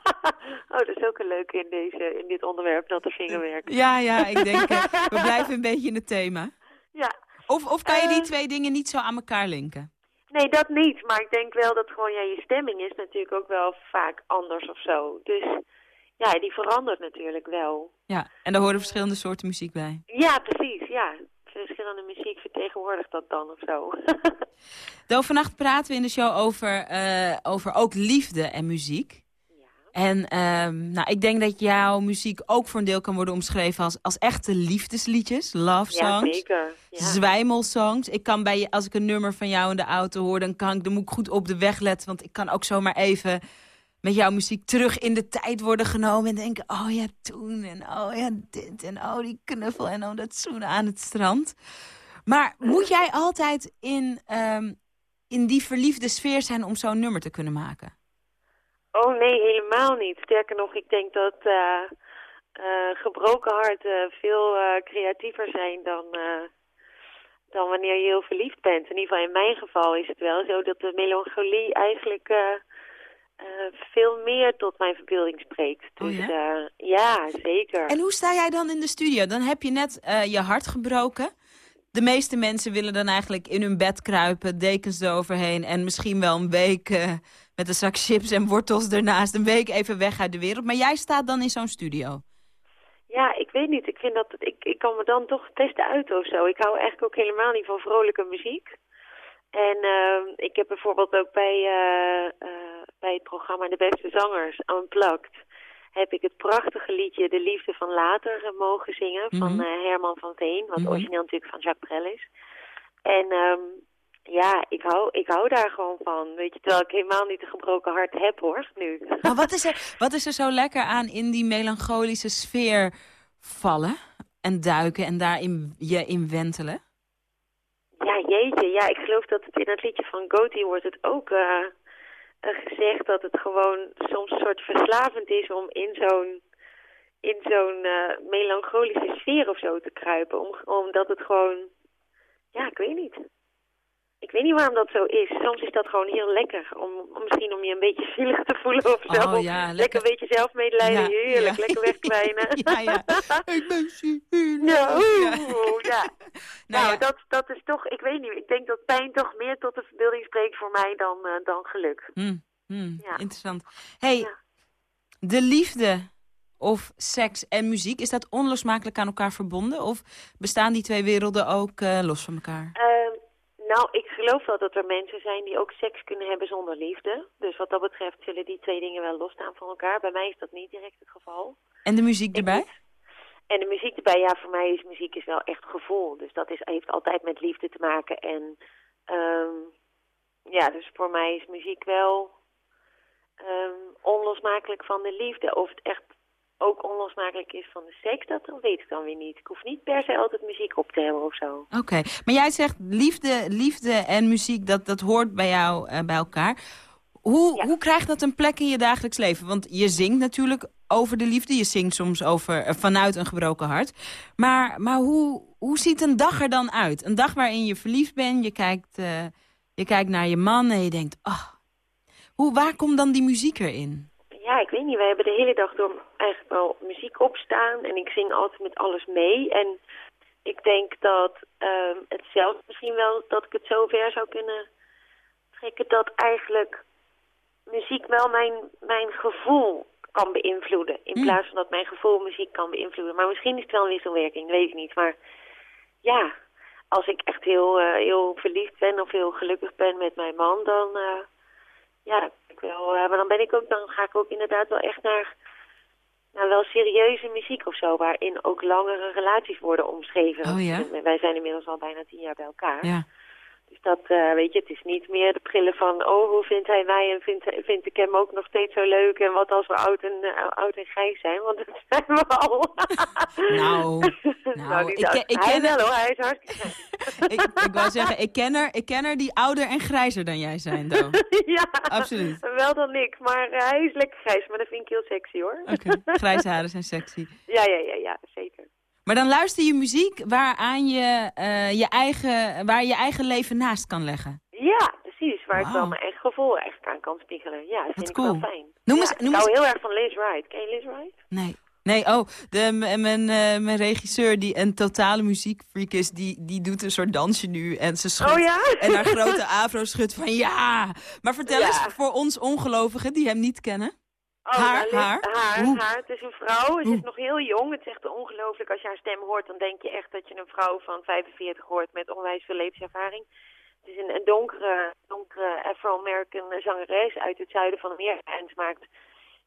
Oh, dat is ook een leuke in, deze, in dit onderwerp, natte vingerwerk. Ja, ja, ik denk, we blijven een beetje in het thema. Ja. Of, of kan je die twee dingen niet zo aan elkaar linken? Nee, dat niet. Maar ik denk wel dat gewoon, ja, je stemming is natuurlijk ook wel vaak anders of zo. Dus ja, die verandert natuurlijk wel. Ja, en daar horen verschillende soorten muziek bij. Ja, precies, ja. Verschillende muziek vertegenwoordigt dat dan of zo. Do, vannacht praten we in de show over, eh, over ook liefde en muziek. En ehm, nou, ik denk dat jouw muziek ook voor een deel kan worden omschreven als, als echte liefdesliedjes, love ja, songs. zeker. Ja. Zwijmelsongs. Ik kan bij je, als ik een nummer van jou in de auto hoor, dan, kan ik, dan moet ik goed op de weg letten. Want ik kan ook zomaar even met jouw muziek terug in de tijd worden genomen. En denken, oh ja, toen. En oh ja, dit. En oh, die knuffel. En oh, dat zoenen aan het strand. Maar moet jij altijd in, ehm, in die verliefde sfeer zijn om zo'n nummer te kunnen maken? Oh nee, helemaal niet. Sterker nog, ik denk dat eh, eh, gebroken harten veel eh, creatiever zijn dan, dan wanneer je heel verliefd bent. In ieder geval in mijn geval is het wel zo dat de melancholie eigenlijk veel meer tot mijn verbeelding spreekt. Dus ja? ja, zeker. En hoe sta jij dan in de studio? Dan heb je net je hart gebroken. De meeste mensen willen dan eigenlijk in hun bed kruipen, dekens eroverheen... en misschien wel een week met een zak chips en wortels ernaast... een week even weg uit de wereld. Maar jij staat dan in zo'n studio. Ja, ik weet niet. Ik vind dat ik, ik kan me dan toch testen uit of zo. Ik hou eigenlijk ook helemaal niet van vrolijke muziek. En ehm, ik heb bijvoorbeeld ook bij, eh, eh, bij het programma De Beste Zangers, Unplugged, heb ik het prachtige liedje De Liefde van Later eh, mogen zingen van Mhm. Herman van Veen, wat Mhm. origineel natuurlijk van Jacques Brel is. En ehm, ja, ik hou, ik hou daar gewoon van. Weet je, terwijl ik helemaal niet een gebroken hart heb hoor, nu. Maar wat is, er, wat is er zo lekker aan in die melancholische sfeer vallen en duiken... en daarin je in wentelen? Ja, jeetje. Ja, ik geloof dat het in het liedje van Goatee wordt het ook eh, eh, gezegd dat het gewoon soms een soort verslavend is om in zo'n in zo'n eh, melancholische sfeer of zo te kruipen. Om, omdat het gewoon, ja, ik weet niet. Ik weet niet waarom dat zo is. Soms is dat gewoon heel lekker. Om, om misschien om je een beetje zielig te voelen of zo. Oh ja, lekker. lekker. een beetje zelfmedelijden. Ja, Heerlijk. ja. Lekker wegkwijnen. Ja, ja. Ik ben zielig. Ja, oeh, ja. Nou Nou. Dat, dat is toch, ik weet niet, ik denk dat pijn toch meer tot de verbeelding spreekt voor mij dan, eh, dan geluk. Hmm, Ja. Interessant. hey, de liefde of seks en muziek, is dat onlosmakelijk aan elkaar verbonden? Of bestaan die twee werelden ook eh, los van elkaar? Ehm, nou, ik geloof wel dat er mensen zijn die ook seks kunnen hebben zonder liefde. Dus wat dat betreft zullen die twee dingen wel losstaan van elkaar. Bij mij is dat niet direct het geval. En de muziek erbij? En de muziek erbij, ja, voor mij is muziek is wel echt gevoel. Dus dat is, heeft altijd met liefde te maken. En ehm, ja, dus voor mij is muziek wel ehm, onlosmakelijk van de liefde. Of het echt ook onlosmakelijk is van de seks, dat weet ik dan weer niet. Ik hoef niet per se altijd muziek op te hebben of zo. Oké, maar jij zegt liefde, liefde en muziek, dat, dat hoort bij jou eh, bij elkaar. Hoe, hoe krijgt dat een plek in je dagelijks leven? Want je zingt natuurlijk over de liefde. Je zingt soms over, eh, vanuit een gebroken hart. Maar, maar hoe, hoe ziet een dag er dan uit? Een dag waarin je verliefd bent, je kijkt, eh, je kijkt naar je man en je denkt... Oh, hoe, waar komt dan die muziek erin? Ja, ik weet niet. Wij hebben de hele dag door eigenlijk wel muziek opstaan. En ik zing altijd met alles mee. En ik denk dat ehm, het zelf misschien wel, dat ik het zo ver zou kunnen trekken... dat eigenlijk muziek wel mijn, mijn gevoel kan beïnvloeden. In plaats van dat mijn gevoel muziek kan beïnvloeden. Maar misschien is het wel een wisselwerking, dat weet ik niet. Maar ja, als ik echt heel, eh, heel verliefd ben of heel gelukkig ben met mijn man... dan, eh, ja, ik wel, eh, maar dan, ben ik ook, dan ga ik ook inderdaad wel echt naar, naar wel serieuze muziek of zo... waarin ook langere relaties worden omschreven. Oh ja? Wij zijn inmiddels al bijna tien jaar bij elkaar. Ja. Dus dat, eh, weet je, het is niet meer de prillen van... oh, hoe vindt hij mij en vindt, vind ik hem ook nog steeds zo leuk... en wat als we oud en, eh, oud en grijs zijn, want dat zijn we al. Nou, nou, ik niet oud. ken- ik hij ken- wel hoor, hij is hartstikke ik, ik wou zeggen, ik ken, er, ik ken er die ouder en grijzer dan jij zijn, Do. ja, Absoluut. wel dan ik. Maar eh, hij is lekker grijs, maar dat vind ik heel sexy hoor. Oké, grijze haren zijn sexy. Ja, ja, ja, ja, zeker. Maar dan luister je muziek waaraan je, eh, je eigen, waar je eigen leven naast kan leggen. Ja, precies. Waar ik wel mijn eigen gevoel echt aan kan spiegelen. Ja, dat vind ik wel fijn. Noem Ja, eens- ik noem hou eens- heel erg van Liz Wright. Ken je Liz Wright? Nee. Nee, oh, de, mijn, eh, mijn regisseur, die een totale muziekfreak is, die, die doet een soort dansje nu. En ze schudt. Oh ja? En haar grote afro schudt van ja. Maar vertel Ja. eens voor ons ongelovigen die hem niet kennen. Oh, haar, nou, haar. Haar. Het is een vrouw. Ze is nog heel jong. Het is echt ongelooflijk. Als je haar stem hoort, dan denk je echt dat je een vrouw van 45 hoort met onwijs veel levenservaring. Het is een, een donkere, donkere Afro-American zangeres uit het zuiden van Amerika. En ze maakt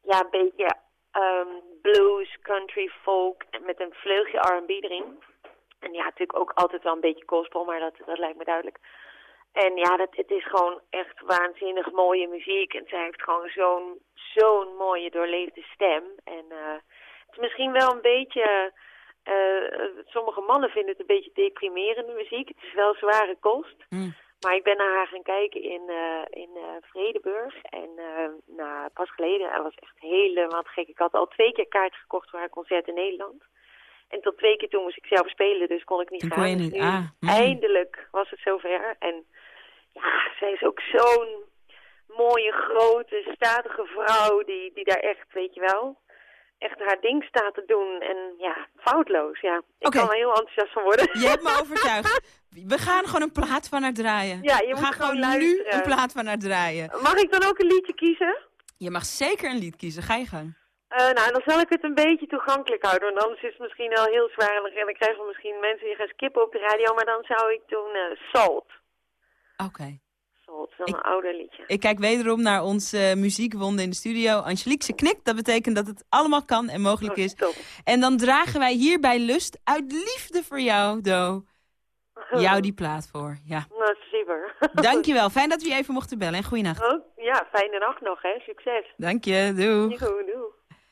ja, een beetje ehm, blues, country, folk en met een vleugje R&B erin. En ja, natuurlijk ook altijd wel een beetje gospel, maar dat, dat lijkt me duidelijk. En ja, dat, het is gewoon echt waanzinnig mooie muziek. En zij heeft gewoon zo'n zo'n mooie doorleefde stem. En eh, het is misschien wel een beetje... eh, eh, sommige mannen vinden het een beetje deprimerende muziek. Het is wel zware kost. Maar ik ben naar haar gaan kijken in, eh, in Vredeburg. En eh nou, pas geleden, hij was echt helemaal gek. Ik had al twee keer kaart gekocht voor haar concert in Nederland. En tot twee keer toen moest ik zelf spelen, dus kon ik niet gaan. Dus ah, mm. Eindelijk was het zover. En ja, zij is ook zo'n mooie, grote, statige vrouw die, die daar echt, weet je wel, echt haar ding staat te doen. En ja, foutloos, ja. Ik kan er heel enthousiast van worden. Je hebt me overtuigd. We gaan gewoon een plaat van haar draaien. Ja, je We moet gaan gewoon nu een plaat van haar draaien. Mag ik dan ook een liedje kiezen? Je mag zeker een lied kiezen. Ga je gang. Eh, nou, dan zal ik het een beetje toegankelijk houden. Want anders is het misschien wel heel zwaar. En dan- En dan krijgen we misschien mensen die gaan skippen op de radio. Maar dan zou ik doen eh, Salt. Oké. Dat is wel een ouder liedje. Ik kijk wederom naar onze eh, muziekwonde in de studio. Angelique, ze knikt. Dat betekent dat het allemaal kan en mogelijk Oh, is. En dan dragen wij hier bij Lust, uit liefde voor jou, Do, jou die plaat voor. Ja. Nou, super. Dankjewel. Fijn dat we je even mochten bellen en goeienacht. Oh, ja, fijne nacht nog, hè. Succes. Dank je. Doei, doei.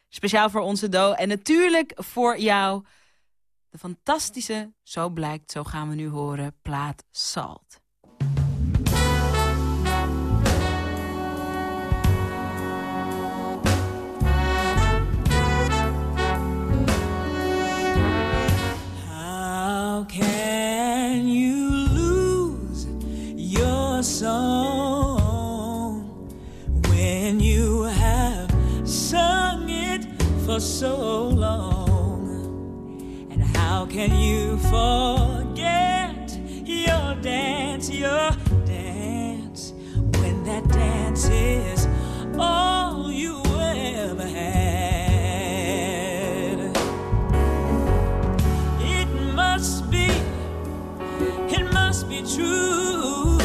Speciaal voor onze Do. En natuurlijk voor jou de fantastische, zo blijkt, zo gaan we nu horen, plaat Salt. So long? And how can you forget your dance, your dance, when that dance is all you ever had? It must be, it must be true.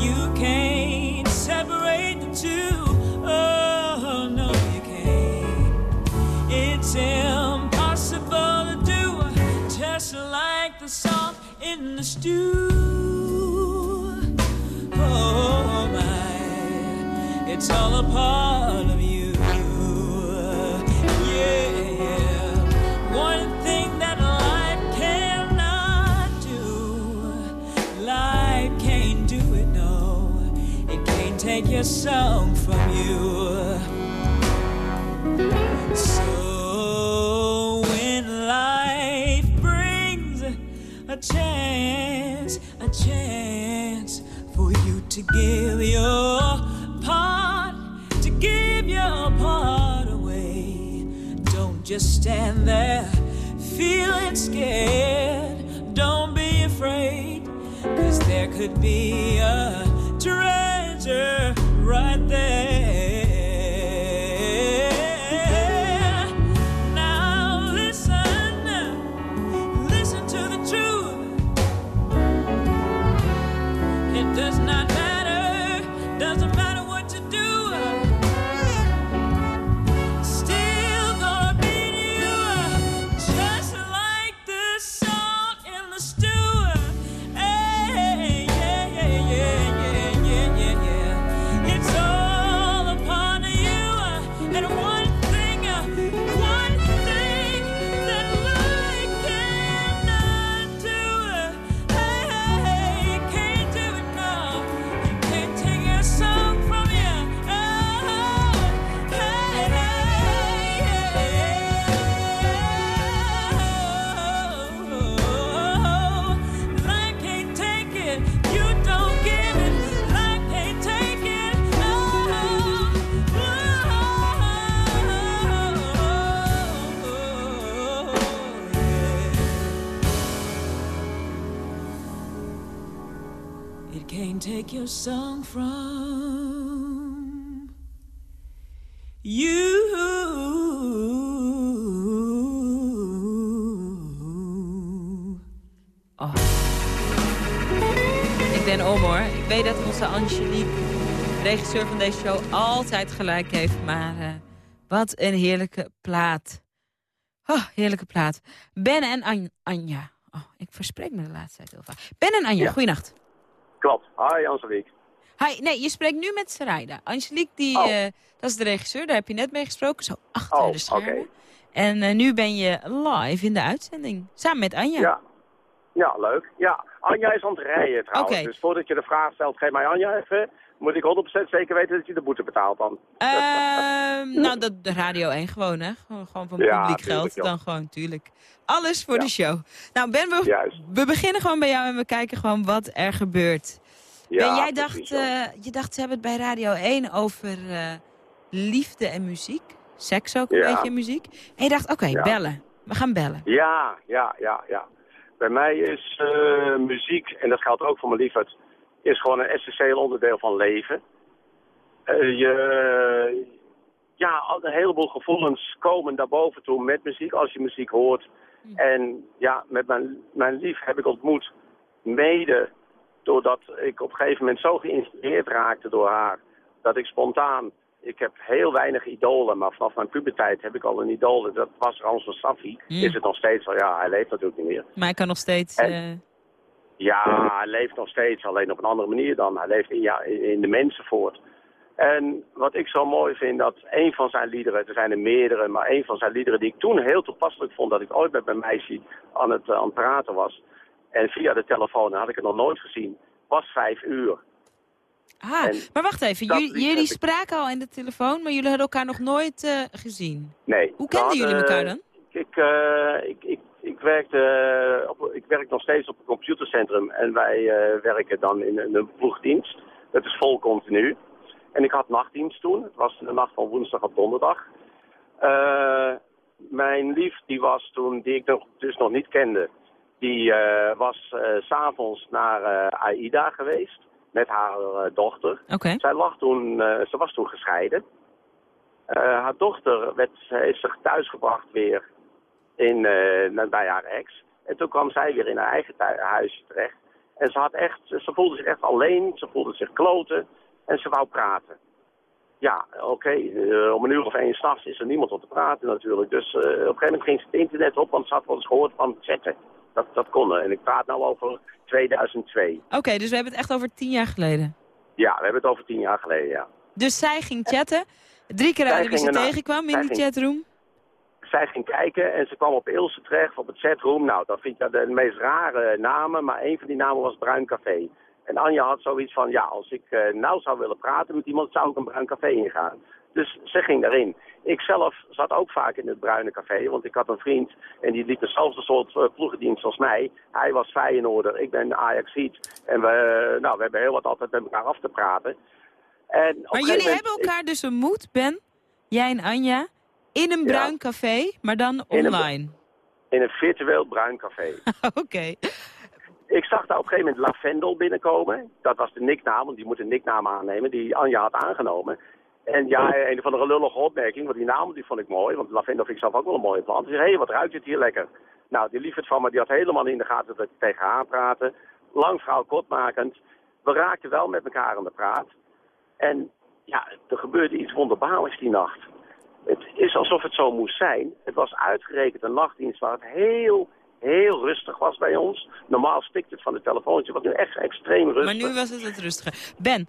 You can't separate the two. Just like the salt in the stew. Oh, my, it's all a part of you. Yeah, one thing that life cannot do, life can't do it, no. It can't take your song chance, a chance for you to give your part, to give your part away. Don't just stand there feeling scared. Don't be afraid, cause there could be a treasure right there. Song from you. Oh. Ik ben om hoor. Ik weet dat onze Angelique, regisseur van deze show, altijd gelijk heeft. Maar eh, wat een heerlijke plaat. Oh, heerlijke plaat. Ben en An- Anja. Oh, ik verspreek me de laatste tijd heel vaak. Ben en Anja, Ja. goeienacht. Klopt. Hi Angelique. Hi, nee, je spreekt nu met Sarayda. Angelique, die, Oh. eh, dat is de regisseur, daar heb je net mee gesproken. Zo achter Oh, de schermen. En eh, nu ben je live in de uitzending. Samen met Anja. Ja. Ja, leuk. Ja, Anja is aan het rijden trouwens. Dus voordat je de vraag stelt, geef mij Anja even. Moet ik 100% zeker weten dat je de boete betaalt dan. Ehm, nou, dat de Radio 1 gewoon, hè. Gewoon, gewoon van Ja, publiek tuurlijk, geld. joh. Dan gewoon, tuurlijk. Alles voor de show. Nou, Ben, we, Juist. we beginnen gewoon bij jou en we kijken gewoon wat er gebeurt. Ja, ben, jij precies, dacht, eh, je dacht, ze hebben het bij Radio 1 over eh, liefde en muziek. Seks ook een beetje muziek. En je dacht, oké, bellen. We gaan bellen. Ja, ja, ja, ja. Bij mij is eh, muziek, en dat geldt ook voor mijn liefheid, is gewoon een essentieel onderdeel van leven. Eh, je, ja, een heleboel gevoelens komen daar boven toe met muziek, als je muziek hoort. En ja, met mijn, mijn lief heb ik ontmoet, mede doordat ik op een gegeven moment zo geïnspireerd raakte door haar, dat ik spontaan, ik heb heel weinig idolen, maar vanaf mijn puberteit heb ik al een idool. Dat was Ramses Safi. Mm. Is het nog steeds wel, ja, hij leeft natuurlijk niet meer. Maar ik kan nog steeds... En- eh, Ja, hij leeft nog steeds, alleen op een andere manier dan. Hij leeft in, ja, in de mensen voort. En wat ik zo mooi vind, dat een van zijn liederen, er zijn er meerdere, maar een van zijn liederen die ik toen heel toepasselijk vond, dat ik ooit met mijn meisje aan het, eh, aan het praten was. En via de telefoon, had ik het nog nooit gezien, was vijf uur. ah, En maar wacht even. Jullie, ik- spraken al in de telefoon, maar jullie hadden elkaar nog nooit eh, gezien. Nee. Hoe kenden jullie elkaar dan? Ik, eh, ik, ik, ik, werkte, eh, op, ik werk nog steeds op een computercentrum en wij eh, werken dan in, een- een ploegdienst. Dat is vol continu. En ik had nachtdienst toen. Het was de nacht van woensdag op donderdag. Eh, mijn lief, die was toen, die ik nog, dus nog niet kende, die was s s'avonds naar AIDA geweest met haar dochter. Zij lag toen, ze was toen gescheiden. Haar dochter werd, heeft zich thuisgebracht weer in, eh, bij haar ex. En toen kwam zij weer in haar eigen huisje terecht. En ze, had echt, ze voelde zich echt alleen, ze voelde zich kloten en ze wou praten. Ja, oké, eh, om een uur of één s'nachts is er niemand om te praten natuurlijk. Dus eh, op een gegeven moment ging ze het internet op, want ze had wel eens gehoord van chatten. Dat, dat kon er. En ik praat nou over 2002. Oké, dus we hebben het echt over tien jaar geleden. Ja, we hebben het over tien jaar geleden, ja. Dus zij ging chatten. Drie keer raden wie ze tegenkwam in die chatroom. Zij ging kijken en ze kwam op Ilse terecht, op het chatroom. Nou, dat vind ik de meest rare namen, maar een van die namen was Bruin Café. En Anja had zoiets van, ja, als ik eh, nou zou willen praten met iemand, zou ik een Bruin Café ingaan. Dus ze ging daarin. Ik zelf zat ook vaak in het Bruine Café, want ik had een vriend en die liep dezelfde soort eh, ploegendienst als mij. Hij was Feyenoorder, ik ben Ajaxiet. En we, eh, nou, we hebben heel wat altijd met elkaar af te praten. En een Maar jullie moment- hebben elkaar dus ontmoet, Ben, jij en Anja, in een Ja. bruin café, maar dan In een- online. In een virtueel Bruin Café. Oké. Ik zag daar op een gegeven moment Lavendel binnenkomen. Dat was de nicknaam, want die moet een nicknaam aannemen die Anja had aangenomen. En ja, een of andere lullige opmerking, want die naam die vond ik mooi. Want Lavendel vind ik zelf ook wel een mooie plant. Zei, hé, hey, wat ruikt het hier lekker. Nou, die liefheid van me, die had helemaal in de gaten dat ik tegen haar praatte. Lang verhaal kortmakend. We raakten wel met elkaar aan de praat. En ja, er gebeurde iets wonderbaarlijks die nacht. Het is alsof het zo moest zijn. Het was uitgerekend een nachtdienst waar het heel, heel rustig was bij ons. Normaal stikt het van de telefoontje, wat nu echt extreem rustig. Maar nu was het wat rustiger. Ben,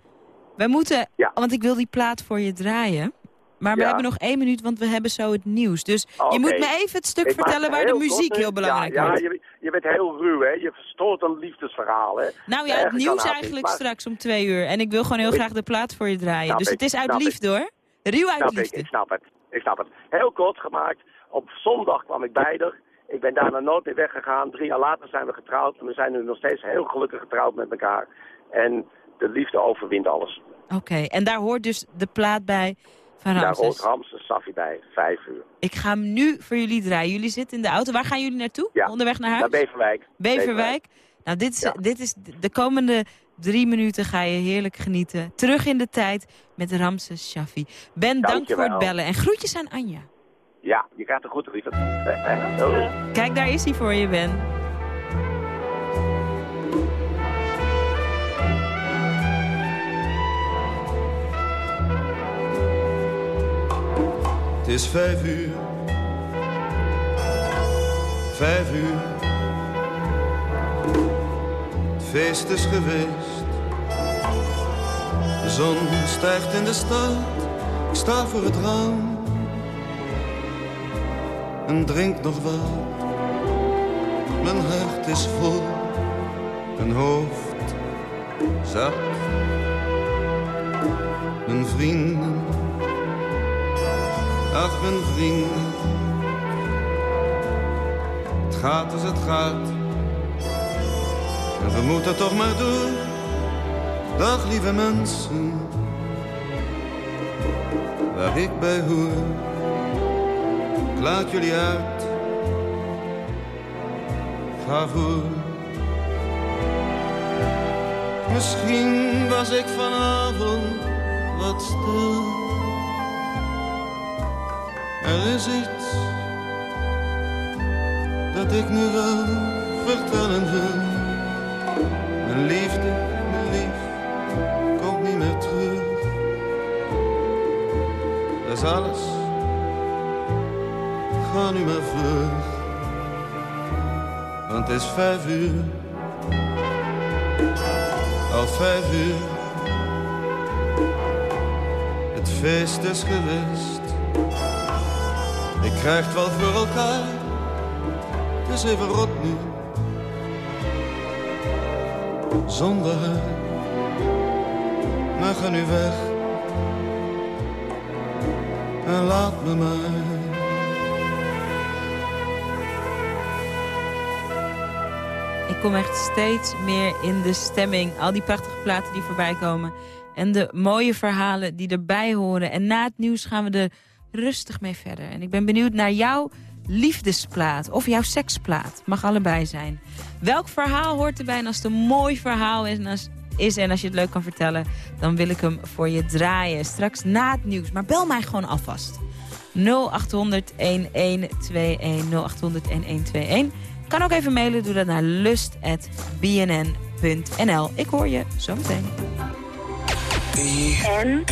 wij moeten, want ik wil die plaat voor je draaien. Maar we Ja. hebben nog één minuut, want we hebben zo het nieuws. Dus je moet me even het stuk Ik vertellen het waar de muziek kort, heel belangrijk ja, wordt. Ja, je, je bent heel ruw, hè. Je verstoort een liefdesverhaal, hè. Nou ja, het nieuws eigenlijk maar- straks om twee uur. En ik wil gewoon heel Ik- graag de plaat voor je draaien. Snap dus ik, het is uit snap liefde hoor. Ruw uit Snap ik, liefde. ik snap het. Ik snap het. Heel kort gemaakt. Op zondag kwam ik bij haar. Ik ben daarna nooit meer weggegaan. Drie jaar later zijn we getrouwd. En we zijn nu nog steeds heel gelukkig getrouwd met elkaar. En de liefde overwint alles. Oké, en daar hoort dus de plaat bij van Daar Ramses. hoort Ramses Safi bij. Vijf uur. Ik ga hem nu voor jullie draaien. Jullie zitten in de auto. Waar gaan jullie naartoe? Ja, Onderweg naar huis? Naar Beverwijk. Beverwijk. Nou, dit is, dit is de komende Drie minuten ga je heerlijk genieten. Terug in de tijd met Ramses Shaffi. Ben, dank voor het bellen. En groetjes aan Anja. Ja, je krijgt een goed lief. Doei. Kijk, daar is hij voor je, Ben. Het is vijf uur. Vijf uur. Feest is geweest. De zon stijgt in de stad. Ik sta voor het raam. En drink nog wat. Mijn hart is vol. Mijn hoofd zat. Mijn vrienden Ach, mijn vrienden. Het gaat als het gaat. We moeten toch maar door. Dag, lieve mensen. Waar ik bij hoor. Ik laat jullie uit. Ga voor. Misschien was ik vanavond wat stil. Er is iets dat ik nu wel vertellen wil. Mijn liefde, mijn lief, komt niet meer terug. Dat is alles, ga nu maar vlug. Want het is vijf uur, al vijf uur. Het feest is geweest. Ik krijg het wel voor elkaar, het is even rot nu. Zonder haar, maar nu weg. En laat me maar. Ik kom echt steeds meer in de stemming. Al die prachtige platen die voorbij komen. En de mooie verhalen die erbij horen. En na het nieuws gaan we er rustig mee verder. En ik ben benieuwd naar jouw liefdesplaat of jouw seksplaat. Mag allebei zijn. Welk verhaal hoort erbij? En als het een mooi verhaal is en als, is en als je het leuk kan vertellen... dan wil ik hem voor je draaien. Straks na het nieuws. Maar bel mij gewoon alvast. 0800-1121. 0800-1121. Kan ook even mailen. Doe dat naar lust.bnn.nl. Ik hoor je zometeen. En?